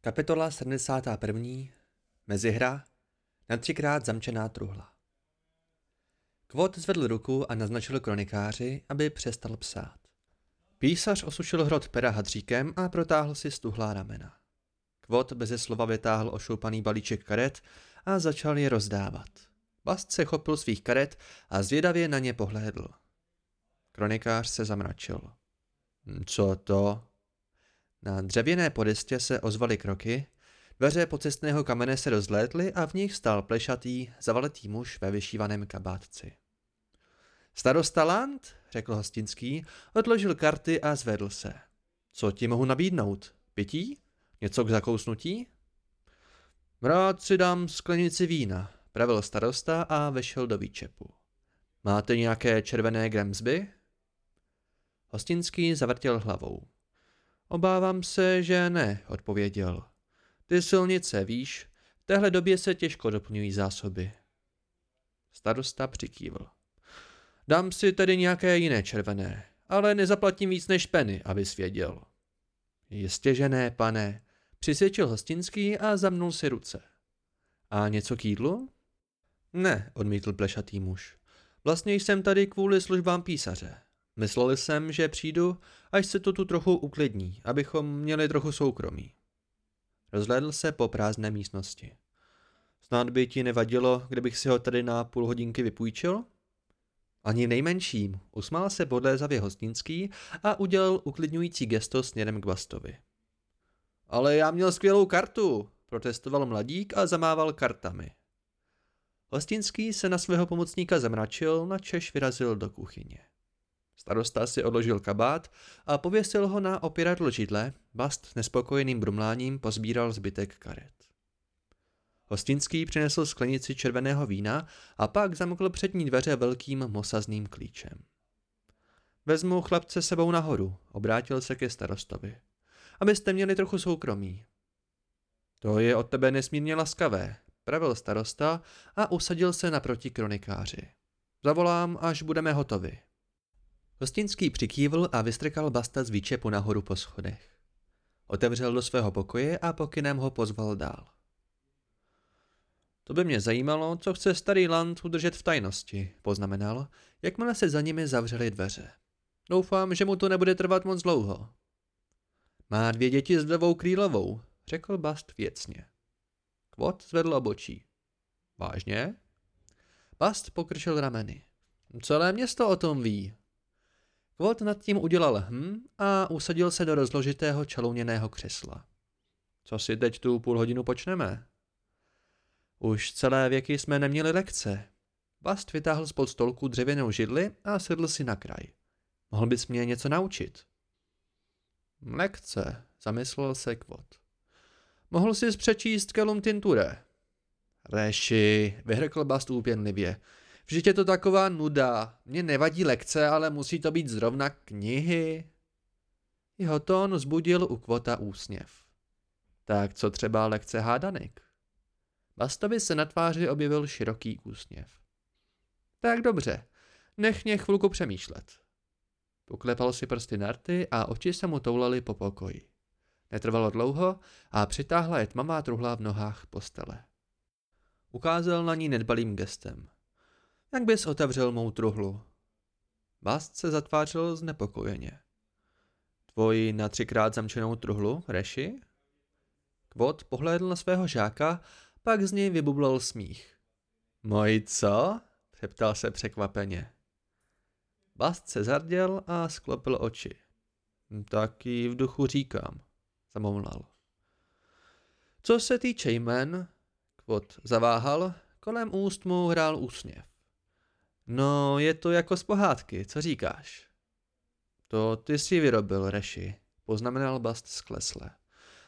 Kapitola 71. Mezihra na třikrát zamčená truhla. Kvot zvedl ruku a naznačil kronikáři, aby přestal psát. Písař osušil hrot pera hadříkem a protáhl si stuhlá ramena. Kvot beze slova vytáhl ošoupaný balíček karet a začal je rozdávat. Bast se chopil svých karet a zvědavě na ně pohlédl. Kronikář se zamračil. Hm, co to? Na dřevěné podestě se ozvaly kroky, dveře pocestného kamene se rozlétly a v nich stál plešatý, zavaletý muž ve vyšívaném kabátci. Starosta Land, řekl hostinský, odložil karty a zvedl se. Co ti mohu nabídnout? Pití? Něco k zakousnutí? Rád si dám sklenici vína, pravil starosta a vešel do výčepu. Máte nějaké červené Gramsby? Hostinský zavrtěl hlavou. Obávám se, že ne, odpověděl. Ty silnice, víš, v téhle době se těžko doplňují zásoby. Starosta přikývl. Dám si tedy nějaké jiné červené, ale nezaplatím víc než peny, aby svěděl. Jistě, že ne, pane, přisvědčil hostinský a zamnul si ruce. A něco k jídlu? Ne, odmítl plešatý muž. Vlastně jsem tady kvůli službám písaře. Myslel jsem, že přijdu, až se to tu trochu uklidní, abychom měli trochu soukromí. Rozhlédl se po prázdné místnosti. Snad by ti nevadilo, kdybych si ho tady na půl hodinky vypůjčil? Ani nejmenším, usmál se podlézavě hostinský a udělal uklidňující gesto směrem k Bastovi. Ale já měl skvělou kartu, protestoval mladík a zamával kartami. Hostinský se na svého pomocníka zamračil, na Češ vyrazil do kuchyně. Starosta si odložil kabát a pověsil ho na opěradlo židle, Bast nespokojeným brumláním pozbíral zbytek karet. Hostinský přinesl sklenici červeného vína a pak zamkl přední dveře velkým mosazným klíčem. Vezmu chlapce sebou nahoru, obrátil se ke starostovi. Abyste měli trochu soukromí. To je od tebe nesmírně laskavé, pravil starosta a usadil se naproti kronikáři. Zavolám, až budeme hotovi. Hostinský přikývl a vystrkal Basta z výčepu nahoru po schodech. Otevřel do svého pokoje a pokynem ho pozval dál. To by mě zajímalo, co chce starý Land udržet v tajnosti, poznamenal, jakmile se za nimi zavřely dveře. Doufám, že mu to nebude trvat moc dlouho. Má dvě děti s levou krílovou, řekl Bast věcně. Kvot zvedl obočí. Vážně? Bast pokrčil rameny. Celé město o tom ví, Kvot nad tím udělal hm a usadil se do rozložitého čalouněného křesla. Co si teď tu půl hodinu počneme? Už celé věky jsme neměli lekce. Bast vytáhl spod stolku dřevěnou židli a sedl si na kraj. Mohl bys mě něco naučit? Lekce, zamyslel se Kvot. Mohl jsi přečíst Kelum Tinture. Reši, vyhrkl Bast úpěnlivě. Vždyť je to taková nuda. Mně nevadí lekce, ale musí to být zrovna knihy. Jeho tón zbudil u Kvota úsměv. Tak co třeba lekce hádanek? Bastovi se na tváři objevil široký úsměv. Tak dobře, nech mě chvilku přemýšlet. Poklepal si prsty na rty a oči se mu toulaly po pokoji. Netrvalo dlouho a přitáhla je tmavá truhla v nohách postele. Ukázal na ní nedbalým gestem. Jak bys otevřel mou truhlu? Bast se zatvářil znepokojeně. Tvoji na třikrát zamčenou truhlu, Reši? Kvot pohlédl na svého žáka, pak z něj vybublal smích. Moji co? přeptal se překvapeně. Bast se zarděl a sklopil oči. Taky v duchu říkám, zamomlal. Co se týče jmen, Kvot zaváhal, kolem úst mu hrál úsměv. No, je to jako z pohádky, co říkáš? To ty si vyrobil, Reši, poznamenal Bast sklesle.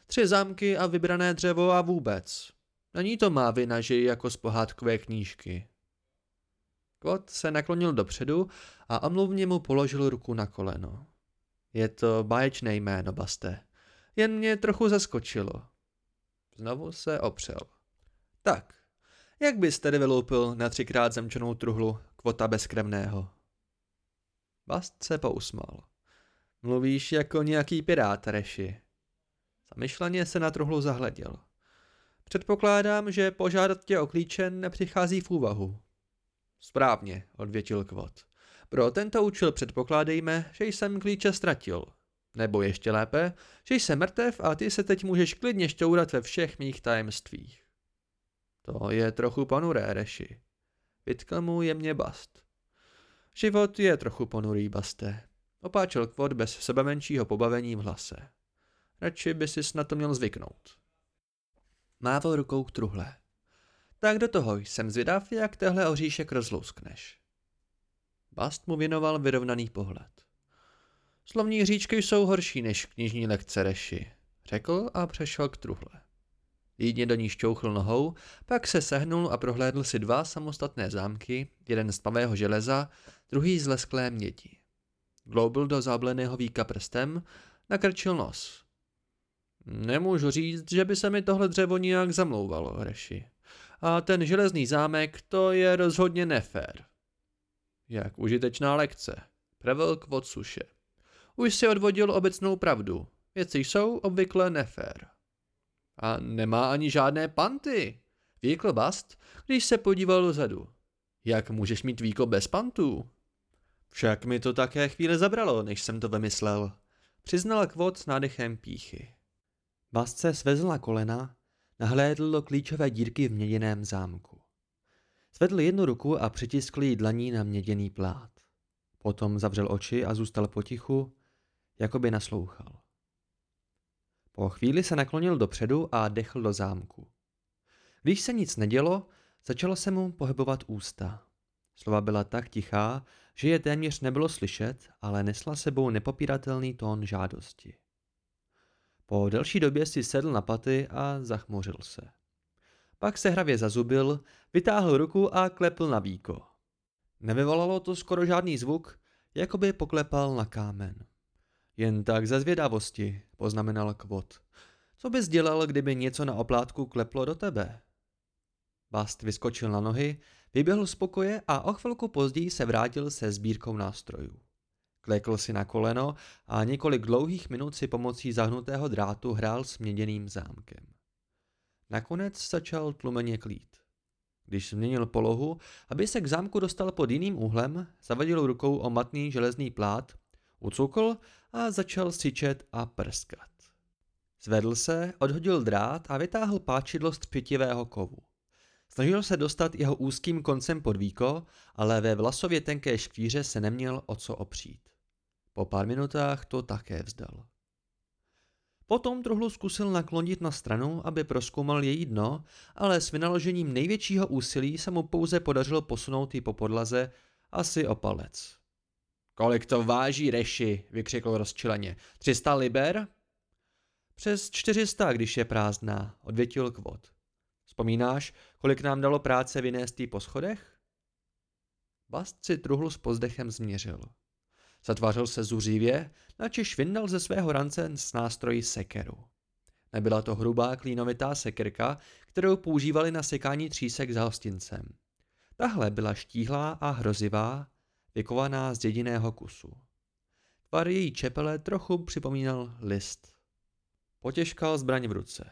Tři zámky a vybrané dřevo a vůbec. Není to má vina, že jako z pohádkové knížky. Kot se naklonil dopředu a omluvně mu položil ruku na koleno. Je to báječné jméno, Baste. jen mě trochu zaskočilo. Znovu se opřel. Tak, jak bys tedy vyloupil na třikrát zemčenou truhlu kvota bezkrevného? Bast se pousmál. Mluvíš jako nějaký pirát, Reši. Zamyšleně se na truhlu zahleděl. Předpokládám, že požádat tě o klíče nepřichází v úvahu. Správně, odvětil Kvot. Pro tento účel předpokládejme, že jsem klíče ztratil. Nebo ještě lépe, že jsem mrtev a ty se teď můžeš klidně šťourat ve všech mých tajemstvích. To je trochu ponuré, Reši. Vytkl mu jemně bast. Život je trochu ponurý, Baste. Opáčel Kvot bez sebe menšího pobavení v hlase. Radši by si na to měl zvyknout. Mával rukou k truhle. Tak do toho jsem zvědav, jak tehle oříšek rozlouskneš. Bast mu věnoval vyrovnaný pohled. Slovní říčky jsou horší než knižní lekce reši, řekl a přešel k truhle. Jídně do ní šťouchl nohou, pak se sehnul a prohlédl si dva samostatné zámky, jeden z pavého železa, druhý z lesklé mědi. Gloubl do zábleného víka prstem, nakrčil nos. Nemůžu říct, že by se mi tohle dřevo nijak zamlouvalo, Reši. A ten železný zámek, to je rozhodně nefér. Jak užitečná lekce, pravil kvot suše. Už si odvodil obecnou pravdu. Věci jsou obvykle nefér. A nemá ani žádné panty, Víkl Bast, když se podíval dozadu. Jak můžeš mít víko bez pantů? Však mi to také chvíli zabralo, než jsem to vymyslel. Přiznal kvot s nádechem píchy. Bast se svezl na kolena, nahlédl do klíčové dírky v měděném zámku. Zvedl jednu ruku a přitiskl jí dlaní na měděný plát. Potom zavřel oči a zůstal potichu, jako by naslouchal. Po chvíli se naklonil dopředu a dechl do zámku. Když se nic nedělo, začalo se mu pohybovat ústa. Slova byla tak tichá, že je téměř nebylo slyšet, ale nesla sebou nepopíratelný tón žádosti. Po delší době si sedl na paty a zachmořil se. Pak se hravě zazubil, vytáhl ruku a klepl na víko. Nevyvolalo to skoro žádný zvuk, jako by poklepal na kámen. Jen tak ze zvědavosti, poznamenal Kvot. Co bys dělal, kdyby něco na oplátku kleplo do tebe? Bast vyskočil na nohy, vyběhl z pokoje a o chvilku později se vrátil se sbírkou nástrojů. Klekl si na koleno a několik dlouhých minut si pomocí zahnutého drátu hrál s měděným zámkem. Nakonec začal tlumeně klít. Když změnil polohu, aby se k zámku dostal pod jiným úhlem, zavadil rukou o matný železný plát, ucukl a začal syčet a prskat. Zvedl se, odhodil drát a vytáhl páčidlo z třpitivého kovu. Snažil se dostat jeho úzkým koncem pod víko, ale ve vlasově tenké škvíře se neměl o co opřít. Po pár minutách to také vzdal. Potom truhlu zkusil naklonit na stranu, aby proskoumal její dno, ale s vynaložením největšího úsilí se mu pouze podařilo posunout ji po podlaze asi o palec. Kolik to váží, Reši, vykřikl rozčileně. 300 liber? Přes 400, když je prázdná, odvětil kvot. Vzpomínáš, kolik nám dalo práce vynést jí po schodech? Bast si truhlu s pozdechem změřil. Zatvářil se zuřivě, načež vyndal ze svého rance s nástroji sekeru. Nebyla to hrubá klínovitá sekerka, kterou používali na sekání třísek za hostincem. Tahle byla štíhlá a hrozivá, vykovaná z jediného kusu. Tvar její čepele trochu připomínal list. Potěžkal zbraň v ruce.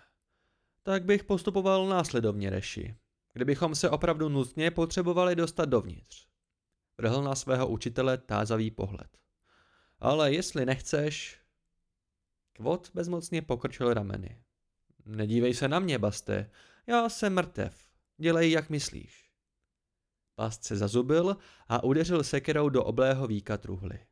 Tak bych postupoval následovně, Reši, kdybychom se opravdu nutně potřebovali dostat dovnitř. Vrhl na svého učitele tázavý pohled. Ale jestli nechceš... Kvot bezmocně pokrčil rameny. Nedívej se na mě, Baste. Já jsem mrtev. Dělej, jak myslíš. Bast se zazubil a udeřil sekerou do oblého víka truhly.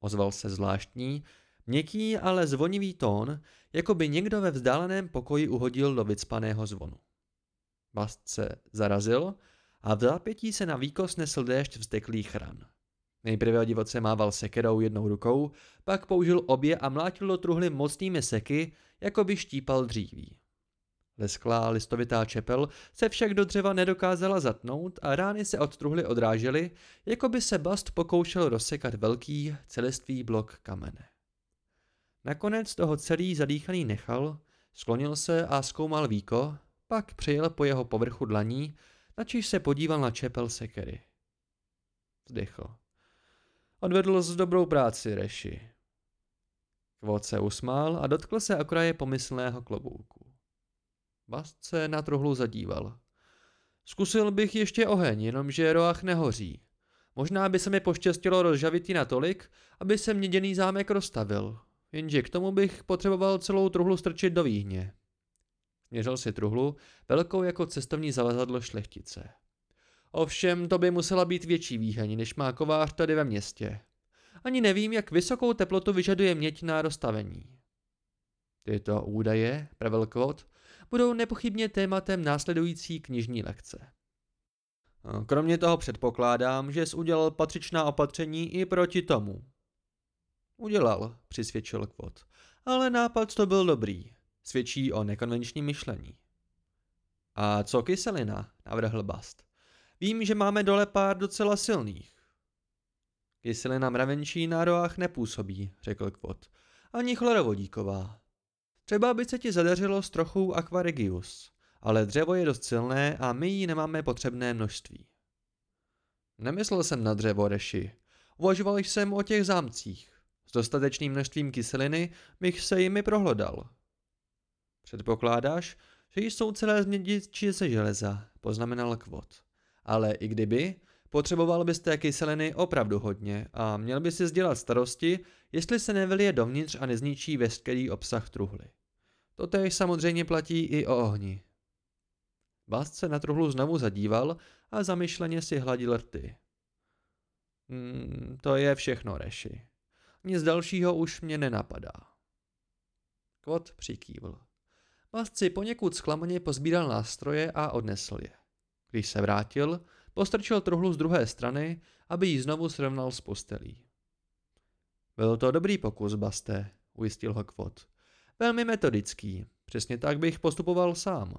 Ozval se zvláštní, měkký, ale zvonivý tón, jako by někdo ve vzdáleném pokoji uhodil do vycpaného zvonu. Bast se zarazil a v zápětí se na výkos nesl déšť vzdeklých ran. Nejprve divoce mával sekerou jednou rukou, pak použil obě a mlátil do truhly mocnými seky, jako by štípal dříví. Lesklá listovitá čepel se však do dřeva nedokázala zatnout a rány se od truhly odrážely, jako by se Bast pokoušel rozsekat velký, celistvý blok kamene. Nakonec toho celý zadýchaný nechal, sklonil se a zkoumal víko, pak přejel po jeho povrchu dlaní, načíž se podíval na čepel sekery. Vzdychl. Odvedl z dobrou práci, Reši. Kvot se usmál a dotkl se okraje pomyslného klobouku. Bast se na truhlu zadíval. Zkusil bych ještě oheň, jenomže roach nehoří. Možná by se mi poštěstilo rozžavit ji natolik, aby se měděný zámek rozstavil, jenže k tomu bych potřeboval celou truhlu strčit do výhně. Měřil si truhlu, velkou jako cestovní zavazadlo šlechtice. Ovšem, to by musela být větší výheň, než má kovář tady ve městě. Ani nevím, jak vysokou teplotu vyžaduje měď na rozstavení. Tyto údaje, pravil Kvot, budou nepochybně tématem následující knižní lekce. Kromě toho předpokládám, že jsi udělal patřičná opatření i proti tomu. Udělal, přisvědčil Kvot, ale nápad to byl dobrý. Svědčí o nekonvenčním myšlení. A co kyselina? navrhl Bast. Vím, že máme dole pár docela silných. Kyselina mravenčí na roách nepůsobí, řekl Kvot. Ani chlorovodíková. Třeba by se ti zadařilo s trochou aquaregius, ale dřevo je dost silné a my jí nemáme potřebné množství. Nemyslel jsem na dřevo, Reši. Uvažoval jsem o těch zámcích. S dostatečným množstvím kyseliny bych se jimi prohlodal. Předpokládáš, že jsou celé ze železa, poznamenal Kvot. Ale i kdyby, potřeboval bys té kyseliny opravdu hodně a měl by si sdělat starosti, jestli se nevylije dovnitř a nezničí veškerý obsah truhly. Totež samozřejmě platí i o ohni. Bast se na truhlu znovu zadíval a zamyšleně si hladil rty. Hmm, to je všechno, Reši. Nic dalšího už mě nenapadá. Kvot přikývl. Bast si poněkud zklamaně pozbíral nástroje a odnesl je. Když se vrátil, postrčil truhlu z druhé strany, aby ji znovu srovnal s postelí. Byl to dobrý pokus, Baste, ujistil ho Kvot. Velmi metodický. Přesně tak bych postupoval sám.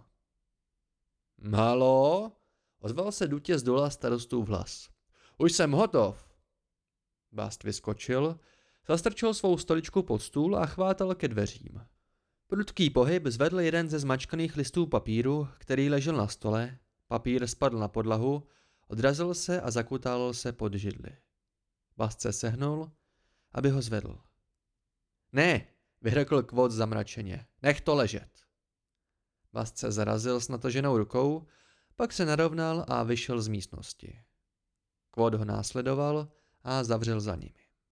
Halo? Ozval se dutě z dola starostův hlas. Už jsem hotov. Bast vyskočil, zastrčil svou stoličku pod stůl a chvátal ke dveřím. Prudký pohyb zvedl jeden ze zmačkaných listů papíru, který ležel na stole, papír spadl na podlahu, odrazil se a zakutálil se pod židli. Bast se sehnul, aby ho zvedl. Ne, vyhrkl kvot zamračeně. Nech to ležet. Bast se zarazil s nataženou rukou, pak se narovnal a vyšel z místnosti. Kvot ho následoval a zavřel za nimi.